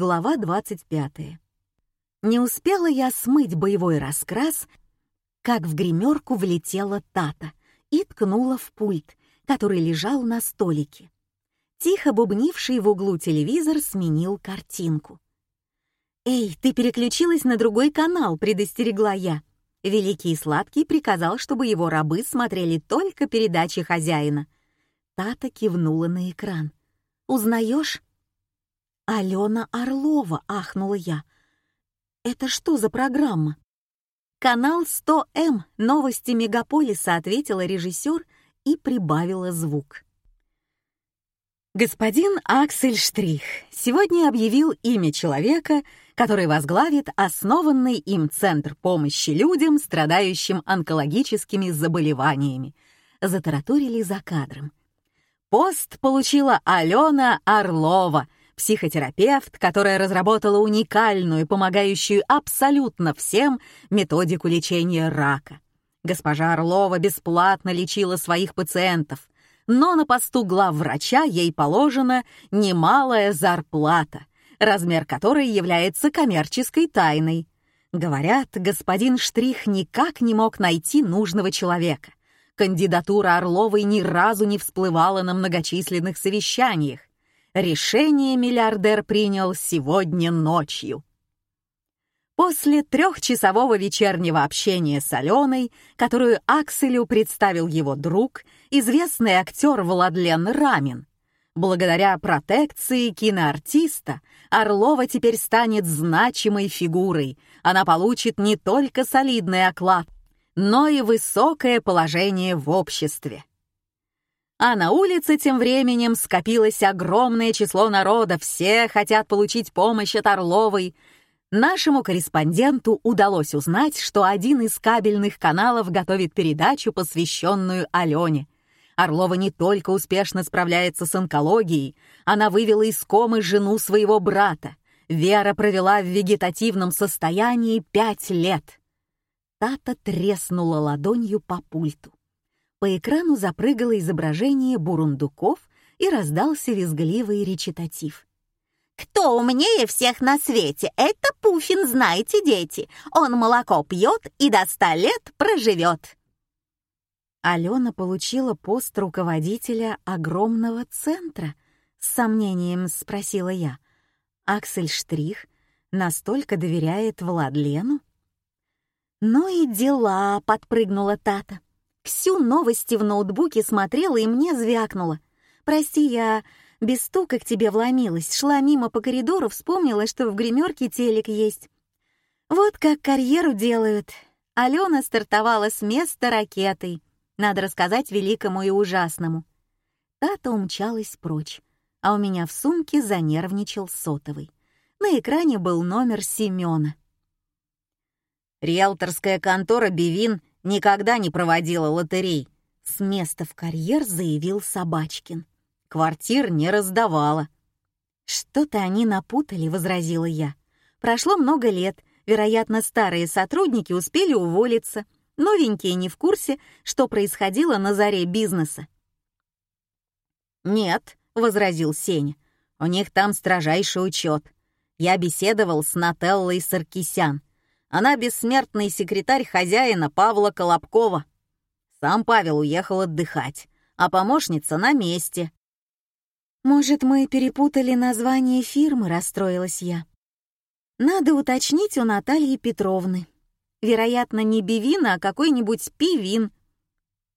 Глава 25. Не успела я смыть боевой раскрас, как в гримерку влетела Тата и ткнула в пульт, который лежал на столике. Тихо бубнивший в углу телевизор сменил картинку. «Эй, ты переключилась на другой канал», — предостерегла я. Великий и Сладкий приказал, чтобы его рабы смотрели только передачи хозяина. Тата кивнула на экран. «Узнаешь?» «Алена Орлова», — ахнула я. «Это что за программа?» «Канал 100М, новости мегаполиса», — ответила режиссер и прибавила звук. Господин Аксель Штрих сегодня объявил имя человека, который возглавит основанный им Центр помощи людям, страдающим онкологическими заболеваниями. Затараторили за кадром. Пост получила Алена Орлова — психотерапевт, которая разработала уникальную, помогающую абсолютно всем методику лечения рака. Госпожа Орлова бесплатно лечила своих пациентов, но на посту главврача ей положена немалая зарплата, размер которой является коммерческой тайной. Говорят, господин Штрих никак не мог найти нужного человека. Кандидатура Орловой ни разу не всплывала на многочисленных совещаниях. Решение миллиардер принял сегодня ночью. После трехчасового вечернего общения с Аленой, которую Акселю представил его друг, известный актер Владлен Рамин, благодаря протекции киноартиста Орлова теперь станет значимой фигурой. Она получит не только солидный оклад, но и высокое положение в обществе. А на улице тем временем скопилось огромное число народа, все хотят получить помощь от Орловой. Нашему корреспонденту удалось узнать, что один из кабельных каналов готовит передачу, посвященную Алене. Орлова не только успешно справляется с онкологией, она вывела из комы жену своего брата. Вера провела в вегетативном состоянии пять лет. Тата треснула ладонью по пульту. По экрану запрыгало изображение бурундуков и раздался визгливый речитатив. «Кто умнее всех на свете? Это Пуфин, знаете, дети. Он молоко пьет и до ста лет проживет». Алена получила пост руководителя огромного центра, с сомнением спросила я. Аксель Штрих настолько доверяет Владлену? «Ну и дела», — подпрыгнула Тата. Всю новости в ноутбуке смотрела и мне звякнула. «Прости, я без стука к тебе вломилась, шла мимо по коридору, вспомнила, что в гримерке телек есть. Вот как карьеру делают. Алена стартовала с места ракетой. Надо рассказать великому и ужасному. Тата умчалась прочь, а у меня в сумке занервничал сотовый. На экране был номер Семёна. «Риэлторская контора «Бивин» никогда не проводила лотерей. С места в карьер заявил Собачкин. Квартир не раздавала. «Что-то они напутали», — возразила я. «Прошло много лет, вероятно, старые сотрудники успели уволиться, новенькие не в курсе, что происходило на заре бизнеса». «Нет», — возразил Сеня, — «у них там строжайший учет. Я беседовал с Нателлой Саркисян. Она бессмертный секретарь хозяина Павла Колобкова. Сам Павел уехал отдыхать, а помощница на месте. «Может, мы перепутали название фирмы?» — расстроилась я. «Надо уточнить у Натальи Петровны. Вероятно, не Бивин, а какой-нибудь Пивин».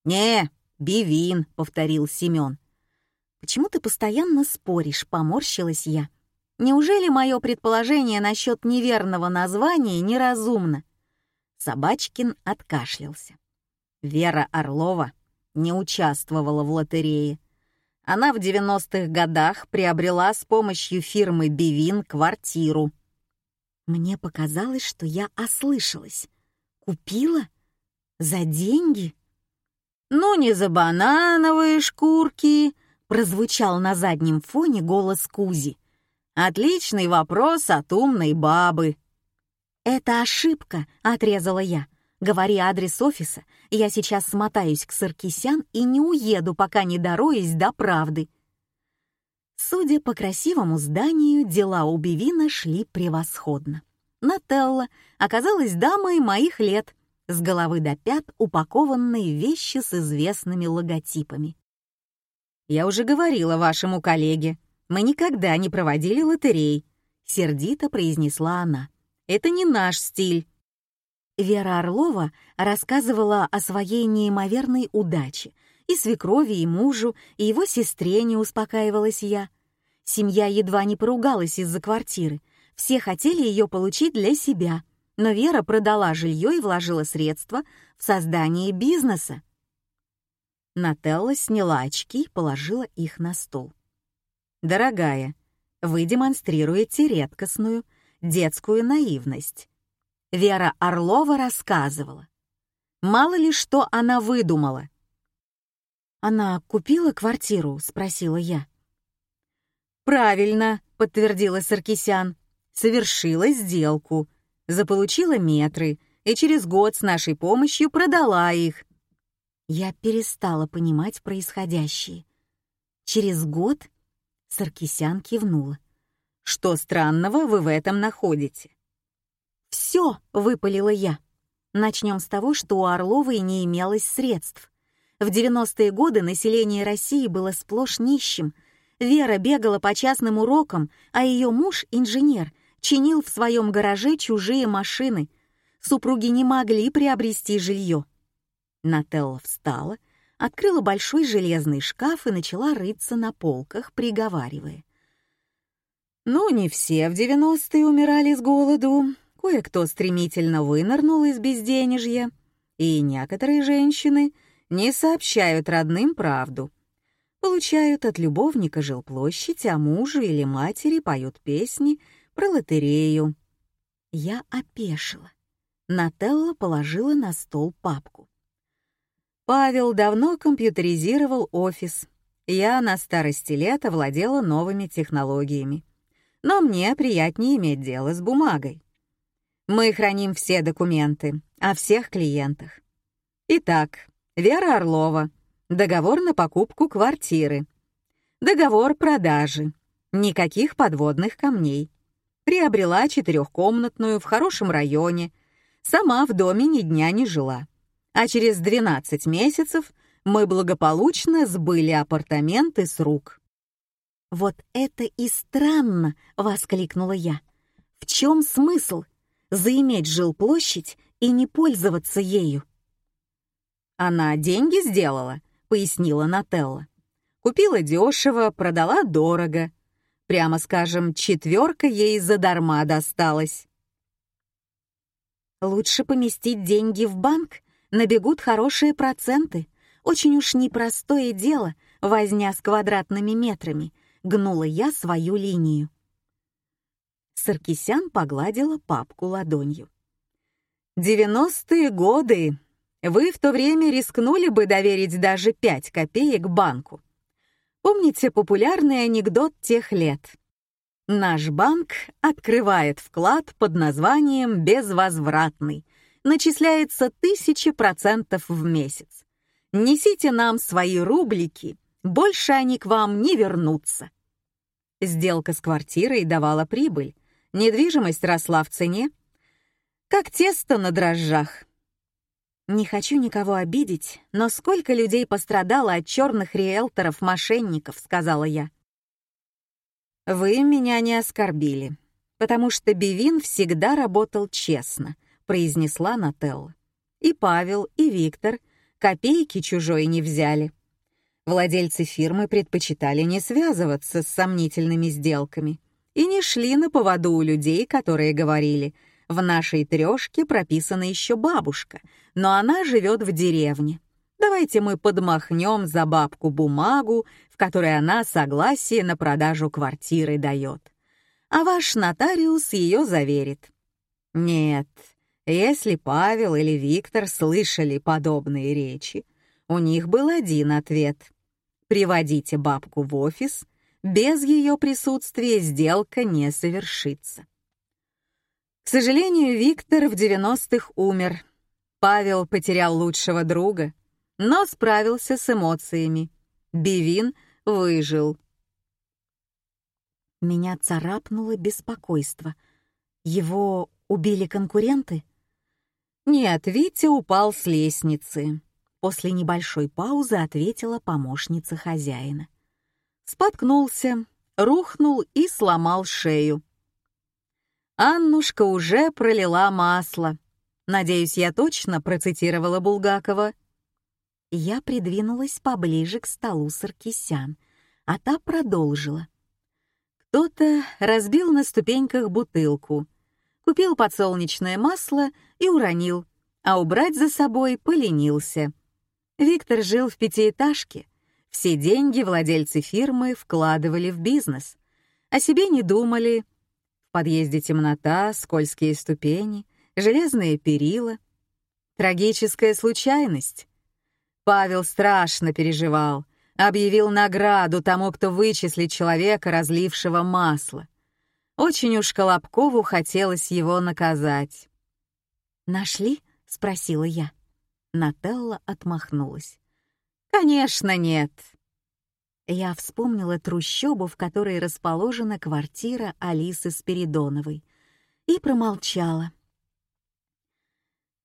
«Не, Бивин», — повторил Семен. «Почему ты постоянно споришь?» — поморщилась я. Неужели мое предположение насчет неверного названия неразумно? Собачкин откашлялся. Вера Орлова не участвовала в лотерее. Она в 90-х годах приобрела с помощью фирмы «Бивин» квартиру. Мне показалось, что я ослышалась. Купила? За деньги? «Ну, не за банановые шкурки», — прозвучал на заднем фоне голос Кузи. Отличный вопрос от умной бабы. Это ошибка, отрезала я. Говори адрес офиса, я сейчас смотаюсь к Саркисян и не уеду, пока не дороюсь до правды. Судя по красивому зданию, дела у Бивина шли превосходно. Нателла оказалась дамой моих лет, с головы до пят упакованной вещи с известными логотипами. «Я уже говорила вашему коллеге, мы никогда не проводили лотерей», — сердито произнесла она. «Это не наш стиль». Вера Орлова рассказывала о своей неимоверной удаче, и свекрови, и мужу, и его сестре не успокаивалась я. Семья едва не поругалась из-за квартиры. Все хотели ее получить для себя, но Вера продала жилье и вложила средства в создание бизнеса. Нателла сняла очки и положила их на стол. «Дорогая, вы демонстрируете редкостную детскую наивность. Вера Орлова рассказывала. Мало ли что она выдумала. «Она купила квартиру?» — спросила я. «Правильно», — подтвердила Саркисян. «Совершила сделку, заполучила метры и через год с нашей помощью продала их». Я перестала понимать происходящее. «Через год?» — Саркисян кивнула. «Что странного вы в этом находите?» «Все!» — выпалила я. Начнем с того, что у Орловой не имелось средств. В 90-е годы население России было сплошь нищим. Вера бегала по частным урокам, а ее муж, инженер, чинил в своем гараже чужие машины. Супруги не могли приобрести жилье. Нателла встала, открыла большой железный шкаф и начала рыться на полках, приговаривая. «Ну, не все в 90-е умирали с голоду. Кое-кто стремительно вынырнул из безденежья, и некоторые женщины не сообщают родным правду. Получают от любовника жилплощадь, а мужу или матери поют песни про лотерею. Я опешила. Нателла положила на стол папку. Павел давно компьютеризировал офис. Я на старости лет овладела новыми технологиями. Но мне приятнее иметь дело с бумагой. Мы храним все документы о всех клиентах. Итак, Вера Орлова. Договор на покупку квартиры. Договор продажи. Никаких подводных камней. Приобрела четырехкомнатную в хорошем районе. Сама в доме ни дня не жила. А через 12 месяцев мы благополучно сбыли апартаменты с рук. «Вот это и странно!» — воскликнула я. «В чем смысл? заиметь жилплощадь и не пользоваться ею. «Она деньги сделала», — пояснила Нателла. «Купила дешево, продала дорого. Прямо скажем, четверка ей задарма досталась». «Лучше поместить деньги в банк, набегут хорошие проценты. Очень уж непростое дело, возня с квадратными метрами», — гнула я свою линию. Саркисян погладила папку ладонью. «Девяностые годы. Вы в то время рискнули бы доверить даже пять копеек банку. Помните популярный анекдот тех лет? Наш банк открывает вклад под названием «безвозвратный». Начисляется тысячи процентов в месяц. Несите нам свои рублики, больше они к вам не вернутся. Сделка с квартирой давала прибыль, недвижимость росла в цене, как тесто на дрожжах. Не хочу никого обидеть, но сколько людей пострадало от черных риэлторов-мошенников, сказала я. Вы меня не оскорбили, потому что Бивин всегда работал честно, произнесла Нателла. И Павел, и Виктор копейки чужой не взяли. Владельцы фирмы предпочитали не связываться с сомнительными сделками и не шли на поводу у людей, которые говорили «в нашей трешке прописана еще бабушка, но она живет в деревне. Давайте мы подмахнем за бабку бумагу, в которой она согласие на продажу квартиры дает. А ваш нотариус ее заверит». Нет, если Павел или Виктор слышали подобные речи, у них был один ответ. Приводите бабку в офис без ее присутствия сделка не совершится. К сожалению, Виктор в 90-х умер. Павел потерял лучшего друга, но справился с эмоциями. Бивин выжил. Меня царапнуло беспокойство. Его убили конкуренты? Нет, Витя упал с лестницы. После небольшой паузы ответила помощница хозяина. Споткнулся, рухнул и сломал шею. Аннушка уже пролила масло. Надеюсь, я точно процитировала Булгакова. Я придвинулась поближе к столу Саркисян, а та продолжила. Кто-то разбил на ступеньках бутылку, купил подсолнечное масло и уронил, а убрать за собой поленился. Виктор жил в пятиэтажке. Все деньги владельцы фирмы вкладывали в бизнес. О себе не думали, в подъезде темнота, скользкие ступени, железные перила. Трагическая случайность. Павел страшно переживал, объявил награду тому, кто вычислит человека, разлившего масло. Очень уж Колобкову хотелось его наказать. «Нашли?» — спросила я. Нателла отмахнулась. «Конечно нет. Я вспомнила трущобу, в которой расположена квартира Алисы Спиридоновой, и промолчала.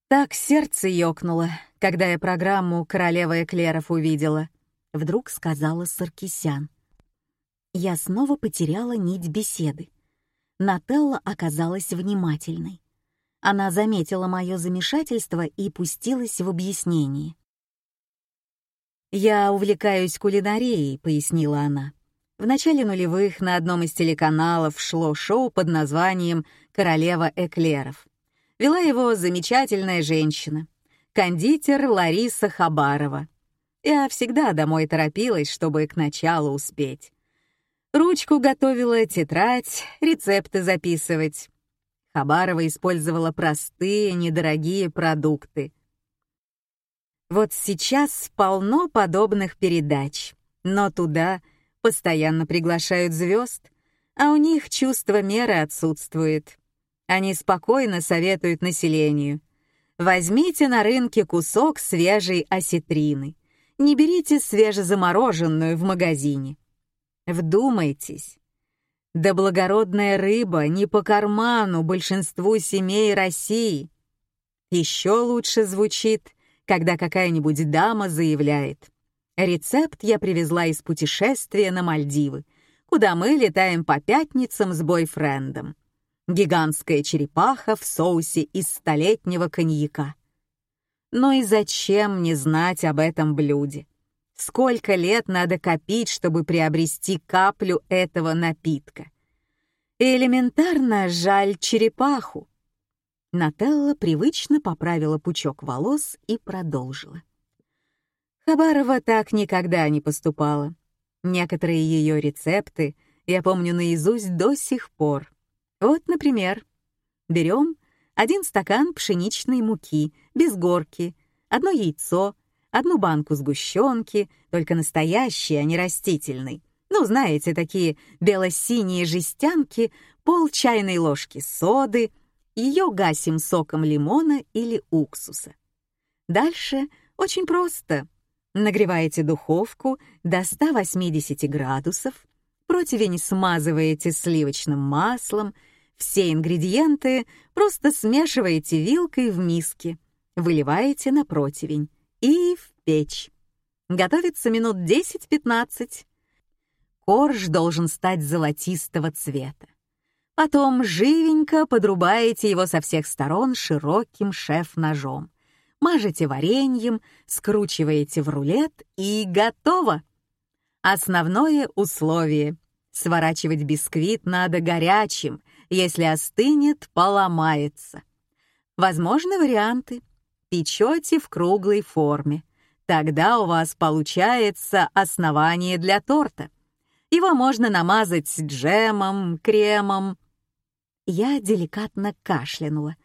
Так сердце ёкнуло, когда я программу «Королева эклеров» увидела, вдруг сказала Саркисян. Я снова потеряла нить беседы. Нателла оказалась внимательной. Она заметила мое замешательство и пустилась в объяснение. «Я увлекаюсь кулинарией», — пояснила она. В начале нулевых на одном из телеканалов шло шоу под названием «Королева эклеров». Вела его замечательная женщина, кондитер Лариса Хабарова. Я всегда домой торопилась, чтобы к началу успеть. Ручку готовила, тетрадь, рецепты записывать. Хабарова использовала простые, недорогие продукты. Вот сейчас полно подобных передач, но туда постоянно приглашают звезд, а у них чувство меры отсутствует. Они спокойно советуют населению. Возьмите на рынке кусок свежей осетрины. Не берите свежезамороженную в магазине. Вдумайтесь. Да благородная рыба не по карману большинству семей России. Еще лучше звучит когда какая-нибудь дама заявляет «Рецепт я привезла из путешествия на Мальдивы, куда мы летаем по пятницам с бойфрендом. Гигантская черепаха в соусе из столетнего коньяка. Но и зачем мне знать об этом блюде? Сколько лет надо копить, чтобы приобрести каплю этого напитка? Элементарно жаль черепаху. Нателла привычно поправила пучок волос и продолжила. Хабарова так никогда не поступала. Некоторые ее рецепты я помню наизусть до сих пор. Вот, например, берем один стакан пшеничной муки, без горки, одно яйцо, одну банку сгущенки, только настоящей, а не растительной. Ну, знаете, такие бело-синие жестянки, пол чайной ложки соды — ее гасим соком лимона или уксуса. Дальше очень просто. Нагреваете духовку до 180 градусов, противень смазываете сливочным маслом, все ингредиенты просто смешиваете вилкой в миске, выливаете на противень и в печь. Готовится минут 10-15. Корж должен стать золотистого цвета. Потом живенько подрубаете его со всех сторон широким шеф-ножом. Мажете вареньем, скручиваете в рулет и готово. Основное условие — сворачивать бисквит надо горячим, если остынет, поломается. Возможны варианты. Печете в круглой форме. Тогда у вас получается основание для торта. Его можно намазать джемом, кремом, я деликатно кашлянула.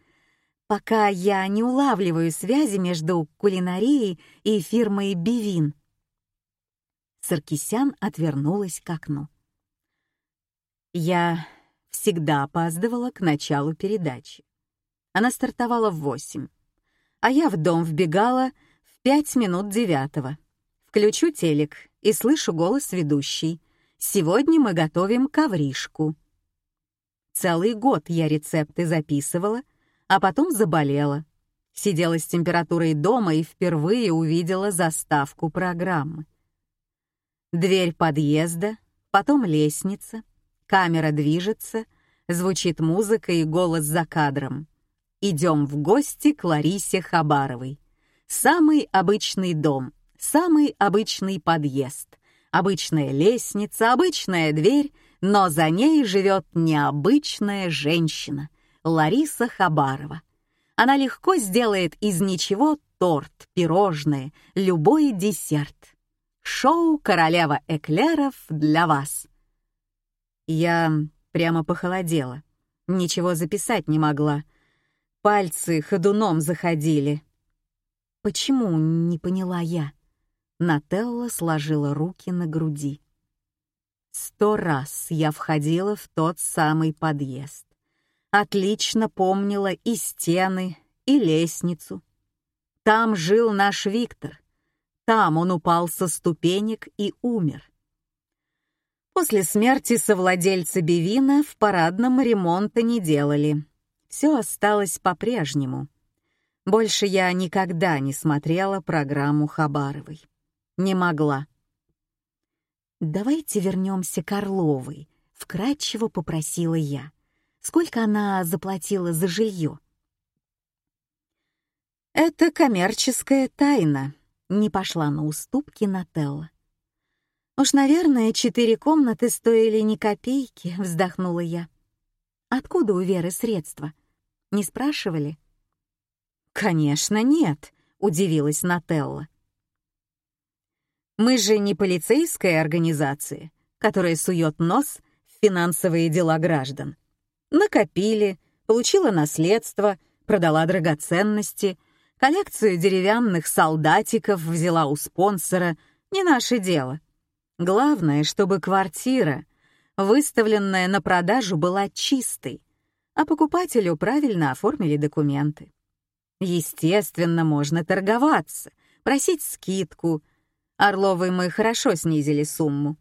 Пока я не улавливаю связи между кулинарией и фирмой «Бивин». Саркисян отвернулась к окну. Я всегда опаздывала к началу передачи. Она стартовала в восемь, а я в дом вбегала в пять минут девятого. Включу телек и слышу голос ведущей. Сегодня мы готовим ковришку. Целый год я рецепты записывала, а потом заболела. Сидела с температурой дома и впервые увидела заставку программы. Дверь подъезда, потом лестница, камера движется, звучит музыка и голос за кадром. Идем в гости к Ларисе Хабаровой. Самый обычный дом, самый обычный подъезд, обычная лестница, обычная дверь, но за ней живет необычная женщина, Лариса Хабарова. Она легко сделает из ничего торт, пирожные, любой десерт. Шоу «Королева эклеров» для вас. Я прямо похолодела. Ничего записать не могла. Пальцы ходуном заходили. Почему, не поняла я. Нателла сложила руки на груди. Сто раз я входила в тот самый подъезд. Отлично помнила и стены, и лестницу. Там жил наш Виктор. Там он упал со ступенек и умер. После смерти совладельца Бивина в парадном ремонта не делали все осталось по-прежнему. Больше я никогда не смотрела программу Хабаровой. Не могла. «Давайте вернемся к Орловой», — вкратчиво попросила я. «Сколько она заплатила за жилье?» «Это коммерческая тайна», — не пошла на уступки Нателла. «Уж, наверное, четыре комнаты стоили ни копейки», — вздохнула я. «Откуда у Веры средства?» Не спрашивали? Конечно, нет, удивилась Нателла. Мы же не полицейская организация, которая сует нос в финансовые дела граждан. Накопили, получила наследство, продала драгоценности, коллекцию деревянных солдатиков взяла у спонсора, не наше дело. Главное, чтобы квартира, выставленная на продажу, была чистой, а покупателю правильно оформили документы. Естественно, можно торговаться, просить скидку. Орловой мы хорошо снизили сумму.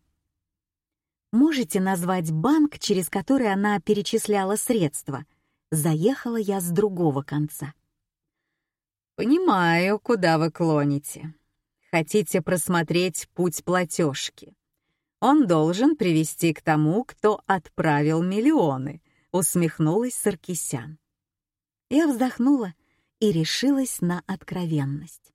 Можете назвать банк, через который она перечисляла средства? Заехала я с другого конца. Понимаю, куда вы клоните. Хотите просмотреть путь платежки. Он должен привести к тому, кто отправил миллионы — усмехнулась Саркисян. Я вздохнула и решилась на откровенность.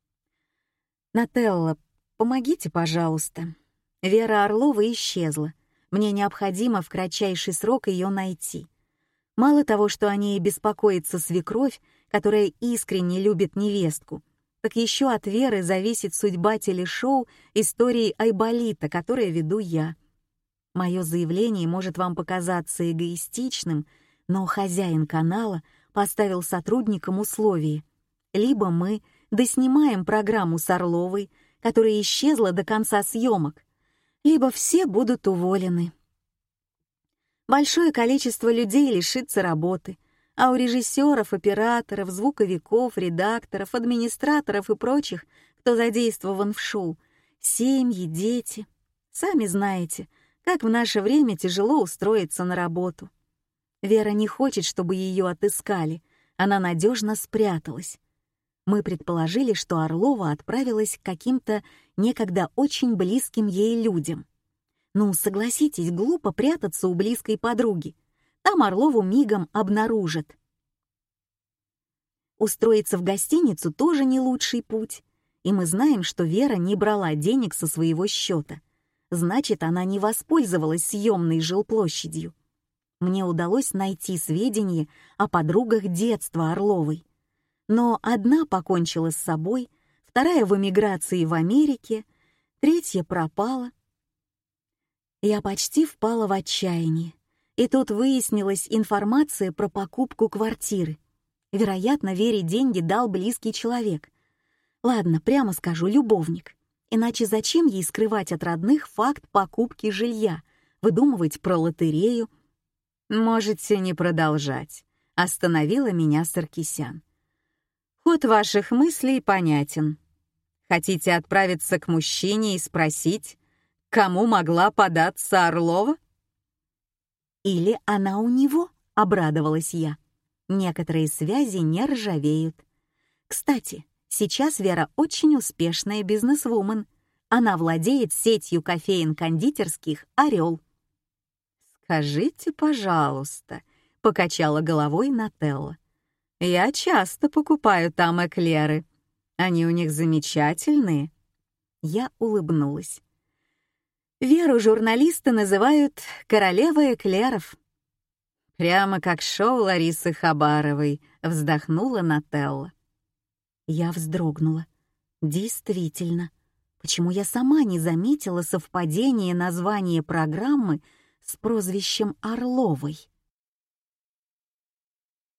«Нателла, помогите, пожалуйста. Вера Орлова исчезла. Мне необходимо в кратчайший срок ее найти. Мало того, что о ней беспокоится свекровь, которая искренне любит невестку, так еще от Веры зависит судьба телешоу истории Айболита, которое веду я. Мое заявление может вам показаться эгоистичным, но хозяин канала поставил сотрудникам условие. Либо мы доснимаем программу с Орловой, которая исчезла до конца съемок, либо все будут уволены. Большое количество людей лишится работы, а у режиссеров, операторов, звуковиков, редакторов, администраторов и прочих, кто задействован в шоу, семьи, дети. Сами знаете, как в наше время тяжело устроиться на работу. Вера не хочет, чтобы ее отыскали, она надежно спряталась. Мы предположили, что Орлова отправилась к каким-то некогда очень близким ей людям. Ну, согласитесь, глупо прятаться у близкой подруги. Там Орлову мигом обнаружат. Устроиться в гостиницу тоже не лучший путь. И мы знаем, что Вера не брала денег со своего счета значит, она не воспользовалась съемной жилплощадью. Мне удалось найти сведения о подругах детства Орловой. Но одна покончила с собой, вторая в эмиграции в Америке, третья пропала. Я почти впала в отчаяние, и тут выяснилась информация про покупку квартиры. Вероятно, Вере деньги дал близкий человек. Ладно, прямо скажу, любовник. Иначе зачем ей скрывать от родных факт покупки жилья, выдумывать про лотерею? Можете не продолжать, остановила меня Саркисян. Ход ваших мыслей понятен. Хотите отправиться к мужчине и спросить, кому могла податься Орлова? Или она у него, обрадовалась я. Некоторые связи не ржавеют. Кстати, сейчас Вера очень успешная бизнесвумен. Она владеет сетью кофеин-кондитерских «Орел». «Скажите, пожалуйста», — покачала головой Нателла. «Я часто покупаю там эклеры. Они у них замечательные». Я улыбнулась. Веру журналисты называют «королевой эклеров». «Прямо как шоу Ларисы Хабаровой», — вздохнула Нателла. Я вздрогнула. Действительно, почему я сама не заметила совпадение названия программы с прозвищем Орловой?